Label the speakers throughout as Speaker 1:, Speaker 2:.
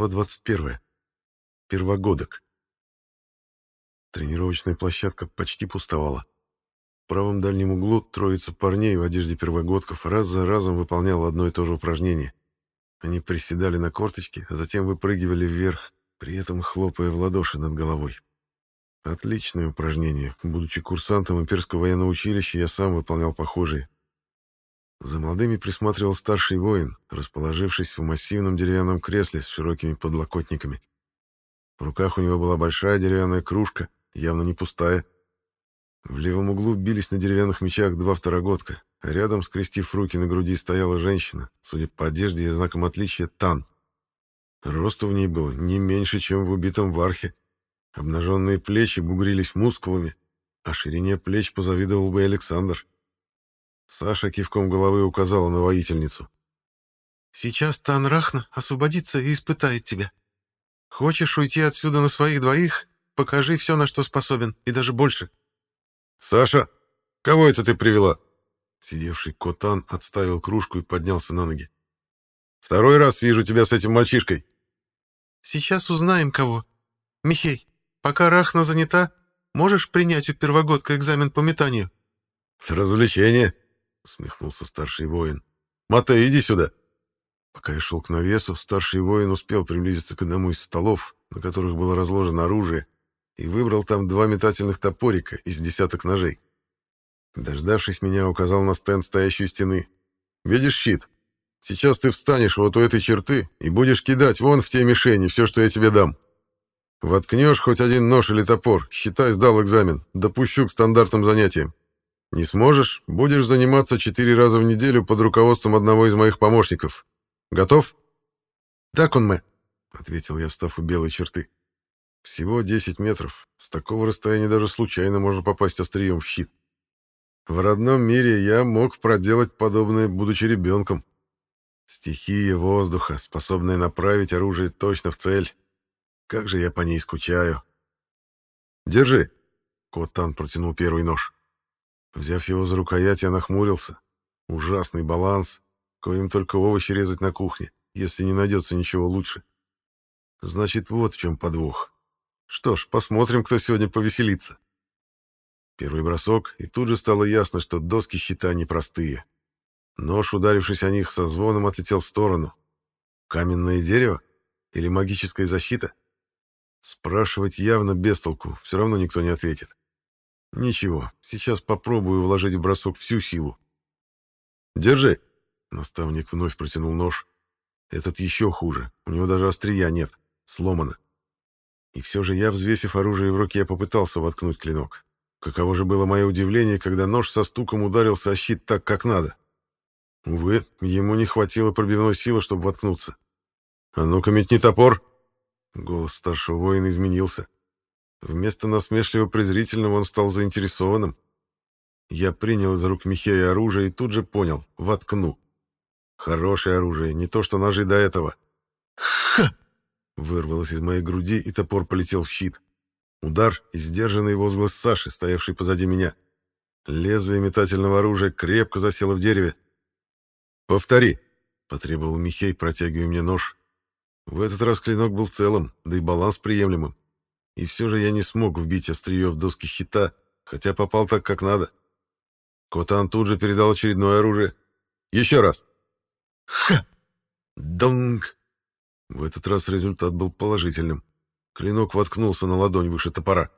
Speaker 1: Глава 21. Первогодок. Тренировочная площадка почти пустовала. В правом дальнем углу троица парней в одежде первогодков раз за разом выполняла одно и то же упражнение. Они приседали на корточки, а затем выпрыгивали вверх, при этом хлопая в ладоши над головой. Отличное упражнение. Будучи курсантом имперского военного училища, я сам выполнял похожие. За молодыми присматривал старший воин, расположившись в массивном деревянном кресле с широкими подлокотниками. В руках у него была большая деревянная кружка, явно не пустая. В левом углу бились на деревянных мечах два второгодка, а рядом, скрестив руки на груди, стояла женщина, судя по одежде и знаком отличия, Тан. Росту в ней было не меньше, чем в убитом Вархе. Обнаженные плечи бугрились мускулами, а ширине плеч позавидовал бы Александр. Саша кивком головы указала на воительницу.
Speaker 2: «Сейчас Танрахна освободится и испытает тебя. Хочешь уйти отсюда на своих двоих? Покажи все, на что способен, и даже больше».
Speaker 1: «Саша, кого это ты привела?» Сидевший Котан отставил кружку и поднялся на ноги. «Второй раз вижу тебя с этим мальчишкой».
Speaker 2: «Сейчас узнаем, кого. Михей, пока Рахна занята, можешь принять у первогодка экзамен по метанию?»
Speaker 1: «Развлечение», — усмехнулся старший воин. «Матей, иди сюда!» Пока я шел к навесу, старший воин успел приблизиться к одному из столов, на которых было разложено оружие, и выбрал там два метательных топорика из десяток ножей. Дождавшись меня, указал на стенд, стоящий у стены. «Видишь щит? Сейчас ты встанешь вот у этой черты и будешь кидать вон в те мишени все, что я тебе дам. Воткнешь хоть один нож или топор, считай, сдал экзамен, допущу к стандартным занятиям. Не сможешь, будешь заниматься четыре раза в неделю под руководством одного из моих помощников. Готов?
Speaker 2: Так он мы,
Speaker 1: ответил я, встав у белой черты. Всего 10 метров. С такого расстояния даже случайно можно попасть острием в щит. В родном мире я мог проделать подобное, будучи ребенком. Стихия воздуха, способная направить оружие точно в цель. Как же я по ней скучаю. Держи. Котан протянул первый нож. Взяв его за рукоять, я нахмурился. Ужасный баланс, коим только овощи резать на кухне, если не найдется ничего лучше. Значит, вот в чем подвох. Что ж, посмотрим, кто сегодня повеселится. Первый бросок, и тут же стало ясно, что доски щита непростые. Нож, ударившись о них, со звоном отлетел в сторону. Каменное дерево? Или магическая защита? Спрашивать явно без толку, все равно никто не ответит. Ничего, сейчас попробую вложить в бросок всю силу. Держи. Наставник вновь протянул нож. Этот еще хуже. У него даже острия нет. Сломано. И все же я, взвесив оружие в руке, попытался воткнуть клинок. Каково же было мое удивление, когда нож со стуком ударился о щит так, как надо. Увы, ему не хватило пробивной силы, чтобы воткнуться. «А ну-ка, метни топор!» Голос старшего воина изменился. Вместо насмешливо-презрительного он стал заинтересованным. Я принял из рук Михея оружие и тут же понял — воткну. Хорошее оружие, не то что ножи до этого. «Ха!» — вырвалось из моей груди, и топор полетел в щит. Удар и сдержанный возглас Саши, стоявший позади меня. Лезвие метательного оружия крепко засело в дереве. «Повтори!» — потребовал Михей, протягивая мне нож. В этот раз клинок был целым, да и баланс приемлемым. И все же я не смог вбить острие в доски щита, хотя попал так, как надо. Котан тут же передал очередное оружие. Еще раз. Ха! Донг! В этот раз результат был положительным. Клинок воткнулся на ладонь выше топора.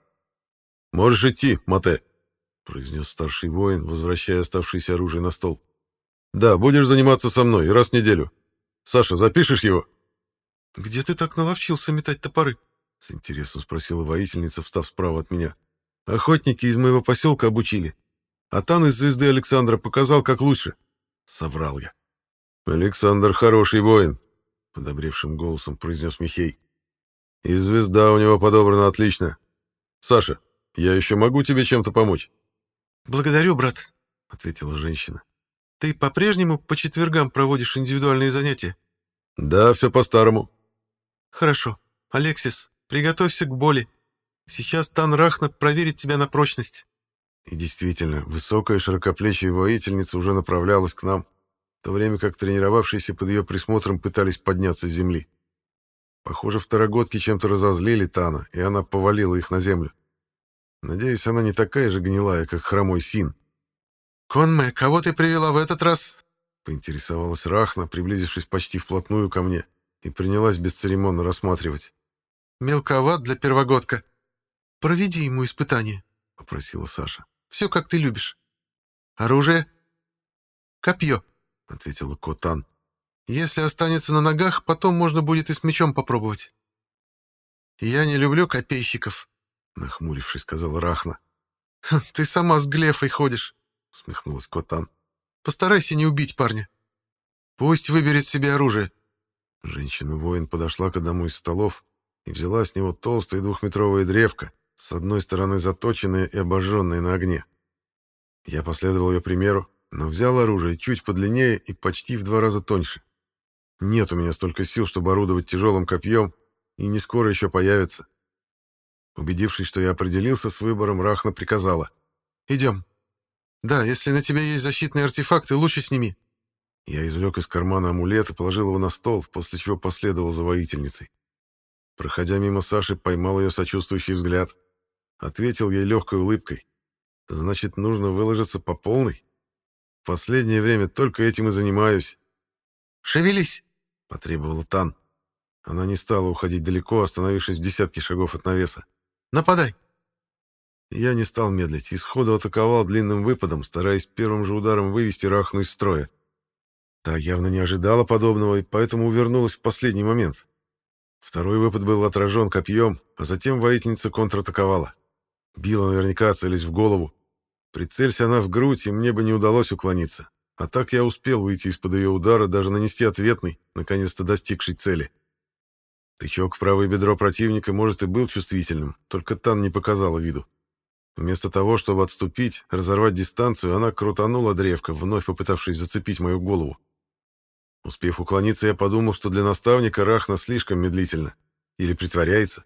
Speaker 1: «Можешь идти, Мате», — произнес старший воин, возвращая оставшееся оружие на стол. «Да, будешь заниматься со мной раз в неделю. Саша, запишешь его?»
Speaker 2: «Где ты так наловчился метать топоры?»
Speaker 1: С интересом спросила воительница, встав справа от меня. Охотники из моего поселка обучили. А Тан из звезды Александра показал, как лучше. Соврал я. Александр хороший воин, подобревшим голосом произнес Михей. И звезда у него подобрана отлично. Саша, я еще могу тебе чем-то помочь?
Speaker 2: Благодарю, брат, ответила женщина. Ты по-прежнему по четвергам проводишь индивидуальные занятия?
Speaker 1: Да, все по-старому.
Speaker 2: Хорошо. Алексис, Приготовься к боли. Сейчас Тан Рахна проверит тебя на прочность.
Speaker 1: И действительно, высокая широкоплечья воительница уже направлялась к нам, в то время как тренировавшиеся под ее присмотром пытались подняться с земли. Похоже, второгодки чем-то разозлили Тана, и она повалила их на землю. Надеюсь, она не такая же гнилая, как хромой Син.
Speaker 2: «Конме, кого ты привела в этот раз?»
Speaker 1: — поинтересовалась Рахна, приблизившись почти вплотную ко мне, и принялась бесцеремонно рассматривать.
Speaker 2: «Мелковат для первогодка. Проведи ему испытание», —
Speaker 1: попросила Саша.
Speaker 2: «Все, как ты любишь. Оружие?» «Копье», — ответила Котан. «Если останется на ногах, потом можно будет и с мечом попробовать». «Я не люблю копейщиков», — нахмурившись, сказала Рахна. «Хм, «Ты сама с Глефой ходишь», — усмехнулась Котан. «Постарайся не убить парня. Пусть выберет себе оружие».
Speaker 1: Женщина-воин подошла к одному из столов и взяла с него толстое двухметровое древко, с одной стороны заточенное и обожженное на огне. Я последовал ее примеру, но взял оружие чуть подлиннее и почти в два раза тоньше. Нет у меня столько сил, чтобы орудовать тяжелым копьем, и не скоро еще появится. Убедившись, что я определился с выбором, Рахна приказала.
Speaker 2: «Идем. Да, если на тебе есть защитные артефакты, лучше сними».
Speaker 1: Я извлек из кармана амулет и положил его на стол, после чего последовал за воительницей. Проходя мимо Саши, поймал ее сочувствующий взгляд. Ответил ей легкой улыбкой. «Значит, нужно выложиться по полной?» В последнее время только этим и занимаюсь.
Speaker 2: «Шевелись!»
Speaker 1: — потребовала Тан. Она не стала уходить далеко, остановившись в десятке шагов от навеса.
Speaker 2: «Нападай!»
Speaker 1: Я не стал медлить и сходу атаковал длинным выпадом, стараясь первым же ударом вывести Рахну из строя. Та явно не ожидала подобного и поэтому увернулась в последний момент. Второй выпад был отражен копьем, а затем воительница контратаковала. Била наверняка, целясь в голову. Прицелься она в грудь, и мне бы не удалось уклониться. А так я успел выйти из-под ее удара, даже нанести ответный, наконец-то достигший цели. Тычок в правое бедро противника, может, и был чувствительным, только Тан не показала виду. Вместо того, чтобы отступить, разорвать дистанцию, она крутанула древко, вновь попытавшись зацепить мою голову. Успев уклониться, я подумал, что для наставника Рахна слишком медлительно. Или притворяется.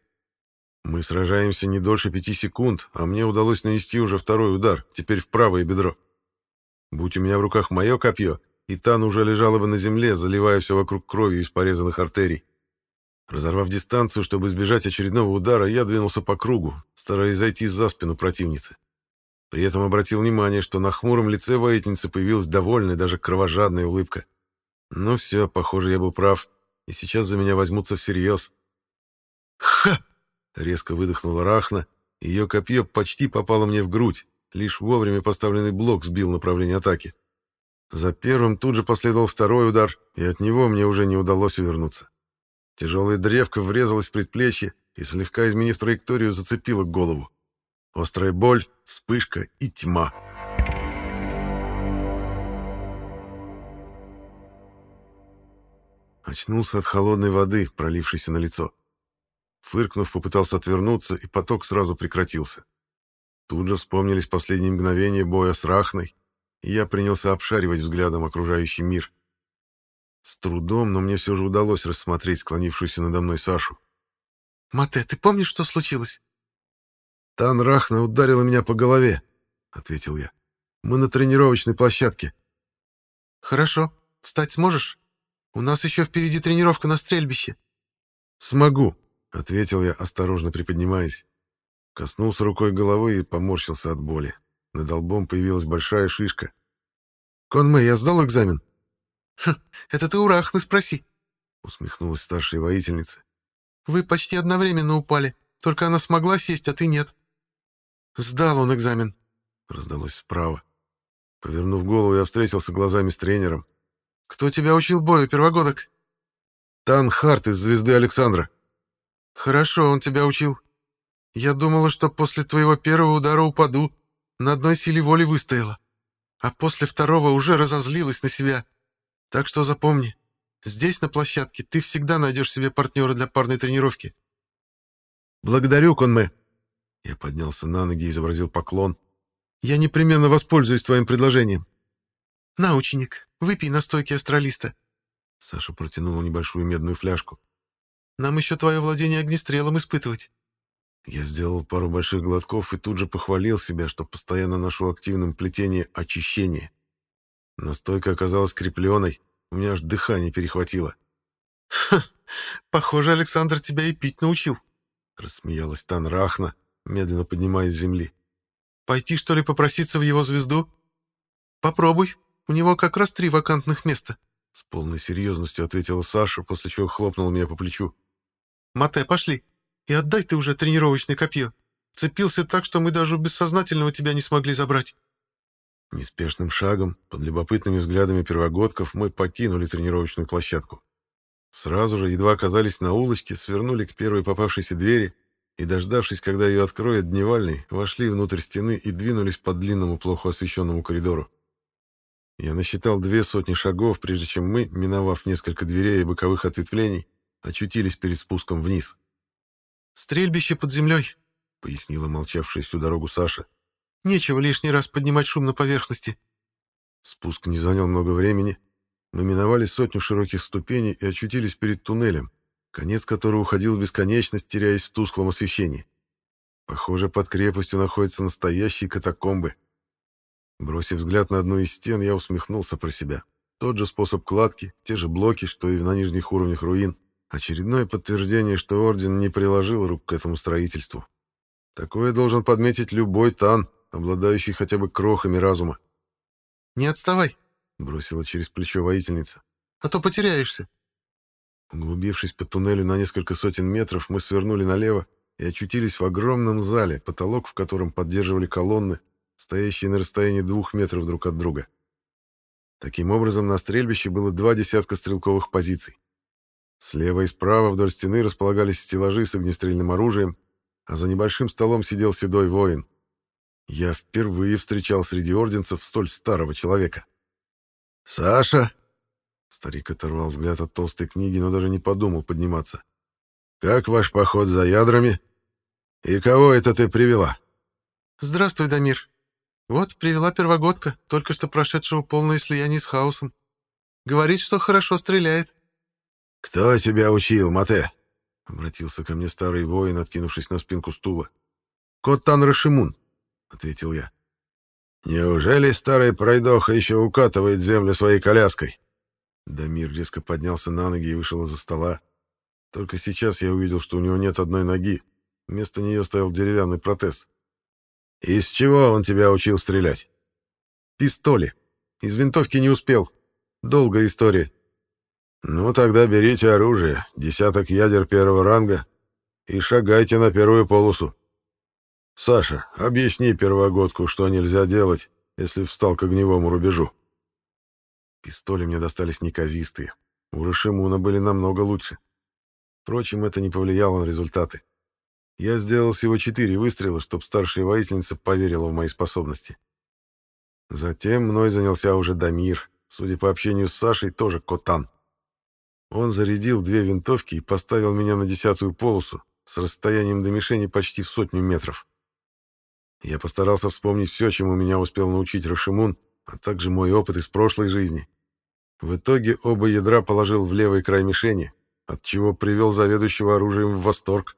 Speaker 1: Мы сражаемся не дольше пяти секунд, а мне удалось нанести уже второй удар, теперь в правое бедро. Будь у меня в руках мое копье, и Тан уже лежала бы на земле, заливая все вокруг кровью из порезанных артерий. Разорвав дистанцию, чтобы избежать очередного удара, я двинулся по кругу, стараясь зайти за спину противницы. При этом обратил внимание, что на хмуром лице воительницы появилась довольная, даже кровожадная улыбка. Ну все, похоже, я был прав, и сейчас за меня возьмутся всерьез. «Ха!» Резко выдохнула Рахна, ее копье почти попало мне в грудь, лишь вовремя поставленный блок сбил направление атаки. За первым тут же последовал второй удар, и от него мне уже не удалось увернуться. Тяжелая древка врезалась в предплечье и, слегка изменив траекторию, зацепила голову. Острая боль, вспышка и тьма. Очнулся от холодной воды, пролившейся на лицо. Фыркнув, попытался отвернуться, и поток сразу прекратился. Тут же вспомнились последние мгновения боя с Рахной, и я принялся обшаривать взглядом окружающий мир. С трудом, но мне все же удалось рассмотреть склонившуюся надо мной Сашу.
Speaker 2: «Мате, ты помнишь, что случилось?»
Speaker 1: «Тан Рахна ударила меня по голове», — ответил я. «Мы на тренировочной площадке».
Speaker 2: «Хорошо. Встать сможешь? У нас еще впереди тренировка на стрельбище».
Speaker 1: «Смогу», — ответил я, осторожно приподнимаясь. Коснулся рукой головы и поморщился от боли. Над лбом появилась большая шишка. «Конмэ, я сдал экзамен?»
Speaker 2: «Хм, это ты у Рахны спроси», —
Speaker 1: усмехнулась старшая воительница.
Speaker 2: «Вы почти одновременно упали, только она смогла сесть, а ты нет». «Сдал он экзамен», — раздалось справа.
Speaker 1: Повернув голову, я встретился глазами с тренером.
Speaker 2: «Кто тебя учил бою, первогодок?»
Speaker 1: «Тан Харт из «Звезды Александра».
Speaker 2: «Хорошо, он тебя учил. Я думала, что после твоего первого удара упаду. На одной силе воли выстояла. А после второго уже разозлилась на себя. Так что запомни, здесь, на площадке, ты всегда найдешь себе партнера для парной тренировки».
Speaker 1: «Благодарю, Конме». Я поднялся на ноги и изобразил поклон. «Я непременно воспользуюсь твоим предложением».
Speaker 2: «На, ученик, выпей настойки астралиста».
Speaker 1: Саша протянула небольшую медную фляжку.
Speaker 2: Нам еще твое владение огнестрелом испытывать.
Speaker 1: Я сделал пару больших глотков и тут же похвалил себя, что постоянно ношу активным плетение очищения. Настойка оказалась крепленной, у меня аж дыхание перехватило.
Speaker 2: «Ха, Похоже, Александр тебя и пить научил, — рассмеялась Танрахна, медленно поднимаясь с земли. Пойти, что ли, попроситься в его звезду? Попробуй, у него как раз три вакантных места. С полной серьезностью ответила Саша, после чего хлопнула меня по плечу. «Мате, пошли, и отдай ты уже тренировочное копье. Цепился так, что мы даже у бессознательного тебя не смогли забрать». Неспешным шагом, под любопытными взглядами первогодков, мы покинули тренировочную площадку. Сразу же, едва оказались на улочке, свернули к первой попавшейся двери и, дождавшись, когда ее откроет дневальный, вошли внутрь стены и двинулись по длинному, плохо освещенному коридору. Я насчитал две сотни шагов, прежде чем мы, миновав несколько дверей и боковых ответвлений, очутились перед спуском вниз. «Стрельбище под землей», — пояснила молчавшая всю дорогу Саша. «Нечего лишний раз поднимать шум на поверхности». Спуск не занял много времени. Мы миновали сотню широких ступеней и очутились перед туннелем, конец которого уходил в бесконечность, теряясь в тусклом освещении. Похоже, под крепостью находятся настоящие катакомбы. Бросив взгляд на одну из стен, я усмехнулся про себя. Тот же способ кладки, те же блоки, что и на нижних уровнях руин. Очередное подтверждение, что Орден не приложил рук к этому строительству. Такое должен подметить любой тан, обладающий хотя бы крохами разума. «Не отставай», — бросила через плечо воительница, — «а то потеряешься». Углубившись по туннелю на несколько сотен метров, мы свернули налево и очутились в огромном зале, потолок в котором поддерживали колонны, стоящие на расстоянии двух метров друг от друга. Таким образом, на стрельбище было два десятка стрелковых позиций. Слева и справа вдоль стены располагались стеллажи с огнестрельным оружием, а за небольшим столом сидел седой воин. Я впервые встречал среди орденцев столь старого человека. «Саша!» Старик оторвал взгляд от толстой книги, но даже не подумал подниматься. «Как ваш поход за ядрами? И кого это ты привела?» «Здравствуй, Дамир. Вот привела первогодка, только что прошедшего полное слияние с хаосом. Говорит, что хорошо стреляет». «Кто тебя учил, Мате?» — обратился ко мне старый воин, откинувшись на спинку стула. «Коттан Рашимун», — ответил я. «Неужели старый пройдоха еще укатывает землю своей коляской?» Дамир резко поднялся на ноги и вышел из-за стола. Только сейчас я увидел, что у него нет одной ноги. Вместо нее стоял деревянный протез. «Из чего он тебя учил стрелять?» «Пистоли. Из винтовки не успел. Долгая история». «Ну, тогда берите оружие, десяток ядер первого ранга, и шагайте на первую полосу. Саша, объясни первогодку, что нельзя делать, если встал к огневому рубежу». Пистоли мне достались неказистые. У Рашимуна были намного лучше. Впрочем, это не повлияло на результаты. Я сделал всего четыре выстрела, чтобы старшая воительница поверила в мои способности. Затем мной занялся уже Дамир, судя по общению с Сашей, тоже Котан. Он зарядил две винтовки и поставил меня на десятую полосу с расстоянием до мишени почти в сотню метров. Я постарался вспомнить все, чему меня успел научить Рашимун, а также мой опыт из прошлой жизни. В итоге оба ядра положил в левый край мишени, от чего привел заведующего оружием в восторг.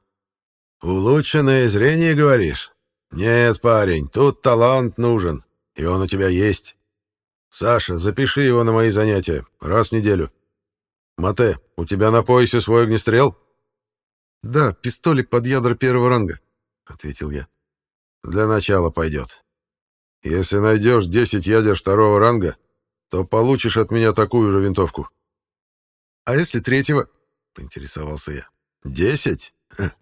Speaker 2: «Улучшенное зрение, говоришь? Нет, парень, тут талант нужен, и он у тебя есть. Саша, запиши его на мои занятия, раз в неделю. Мате, у тебя на поясе свой огнестрел?» «Да, пистолик под ядра первого ранга», — ответил я. «Для начала пойдет. Если найдешь 10 ядер второго ранга, то получишь от меня такую же винтовку. — А если третьего? — поинтересовался я. — Десять?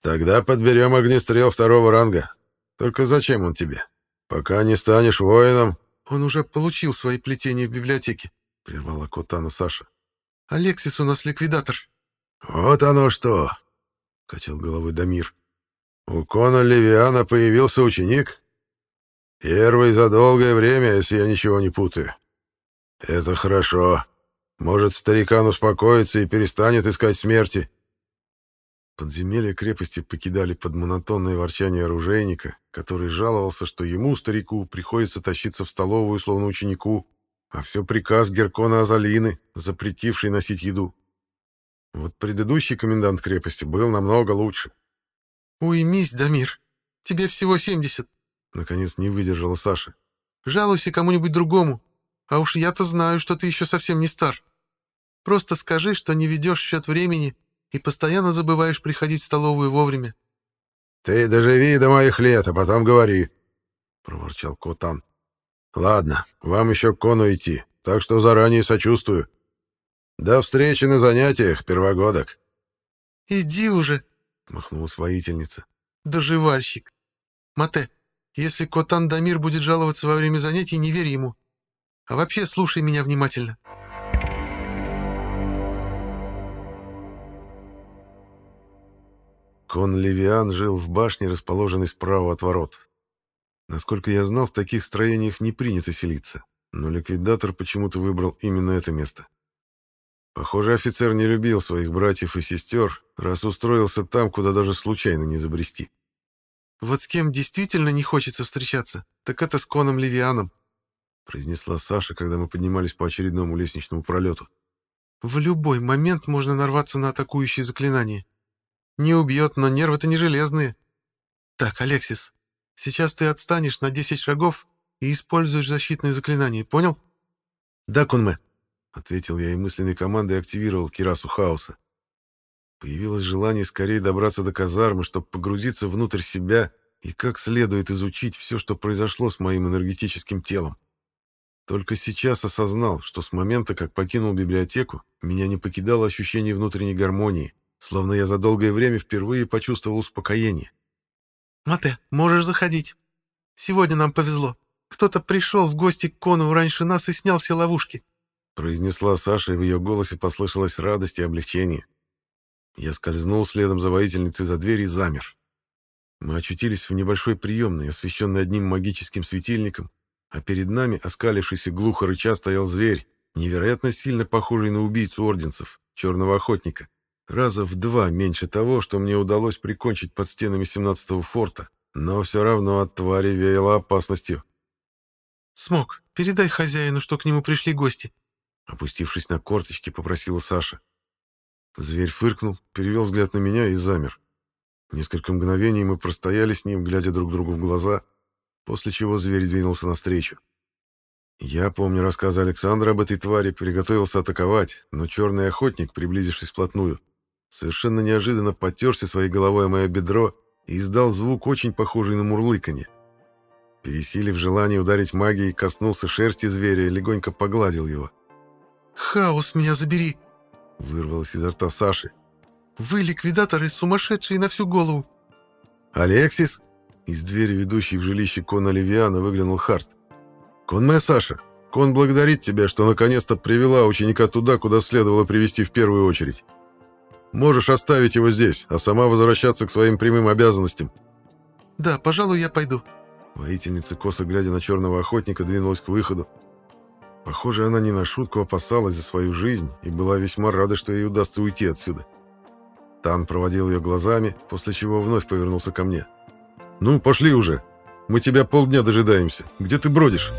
Speaker 2: Тогда подберем огнестрел второго ранга. Только зачем он тебе? Пока не станешь воином... — Он уже получил свои плетения в библиотеке, — прервала Котана Саша. — Алексис у нас ликвидатор. — Вот оно что! — качал головой Дамир. — У Кона Левиана появился ученик? Первый за долгое время, если я ничего не путаю. «Это хорошо. Может, старикан успокоится и перестанет искать смерти». Подземелья крепости покидали под монотонное ворчание оружейника, который жаловался, что ему, старику, приходится тащиться в столовую, словно ученику, а все приказ Геркона Азалины, запретивший носить еду. Вот предыдущий комендант крепости был намного лучше. «Уймись, Дамир, тебе всего семьдесят», — наконец не выдержала Саша. «Жалуйся кому-нибудь другому, а уж я-то знаю, что ты еще совсем не стар. Просто скажи, что не ведешь счет времени и постоянно забываешь приходить в столовую вовремя.
Speaker 1: — Ты доживи до моих лет, а потом говори, — проворчал Котан. — Ладно, вам еще к кону идти, так что заранее сочувствую. До встречи на занятиях, первогодок.
Speaker 2: — Иди уже, —
Speaker 1: махнулась воительница.
Speaker 2: — Доживальщик. Мате, если Котан Дамир будет жаловаться во время занятий, не верь ему. А вообще слушай меня внимательно.
Speaker 1: — Кон Левиан жил в башне, расположенной справа от ворот. Насколько я знал, в таких строениях не принято селиться, но ликвидатор почему-то выбрал именно это место. Похоже, офицер не любил своих братьев и сестер, раз устроился там, куда даже случайно не забрести.
Speaker 2: «Вот с кем действительно не хочется встречаться, так это с Коном Левианом», произнесла Саша, когда мы поднимались по очередному лестничному пролету. «В любой момент можно нарваться на атакующие заклинания. Не убьет, но нервы-то не железные. Так, Алексис, сейчас ты отстанешь на 10 шагов и используешь защитные заклинания, понял?
Speaker 1: Да, Кунме, ответил я и мысленной командой активировал Кирасу Хаоса. Появилось желание скорее добраться до казармы, чтобы погрузиться внутрь себя и как следует изучить все, что произошло с моим энергетическим телом. Только сейчас осознал, что с момента, как покинул библиотеку, меня не покидало ощущение внутренней гармонии, словно я за долгое время впервые почувствовал успокоение.
Speaker 2: «Мате, можешь заходить. Сегодня нам повезло. Кто-то пришел в гости к Кону раньше нас и снял все ловушки»,
Speaker 1: произнесла Саша, и в ее голосе послышалась радость и облегчение. Я скользнул следом за воительницей за дверь и замер. Мы очутились в небольшой приемной, освещенной одним магическим светильником, а перед нами, оскалившийся глухо рыча, стоял зверь, невероятно сильно похожий на убийцу орденцев, черного охотника раза в два меньше того, что мне удалось прикончить под стенами 17-го форта, но все равно от твари веяло опасностью.
Speaker 2: «Смог, передай хозяину, что к нему пришли гости»,
Speaker 1: опустившись на корточки, попросила Саша. Зверь фыркнул, перевел взгляд на меня и замер. Несколько мгновений мы простояли с ним, глядя друг другу в глаза, после чего зверь двинулся навстречу. Я, помню рассказы Александра об этой твари, приготовился атаковать, но черный охотник, приблизившись вплотную, совершенно неожиданно потерся своей головой о мое бедро и издал звук, очень похожий на мурлыканье. Пересилив желание ударить магией, коснулся шерсти зверя и легонько погладил его.
Speaker 2: «Хаос меня забери!»
Speaker 1: — вырвалось изо рта Саши.
Speaker 2: «Вы, ликвидаторы, сумасшедшие на всю голову!»
Speaker 1: «Алексис!» Из двери, ведущей в жилище Кона Левиана, выглянул Харт. «Конме Саша, Кон благодарит тебя, что наконец-то привела ученика туда, куда следовало привести в первую очередь. Можешь оставить его здесь, а сама возвращаться к своим прямым обязанностям.
Speaker 2: Да, пожалуй, я пойду.
Speaker 1: Воительница, косо глядя на черного охотника, двинулась к выходу. Похоже, она не на шутку опасалась за свою жизнь и была весьма рада, что ей удастся уйти отсюда. Тан проводил ее глазами, после чего вновь повернулся ко мне. «Ну, пошли уже. Мы тебя полдня дожидаемся. Где ты бродишь?»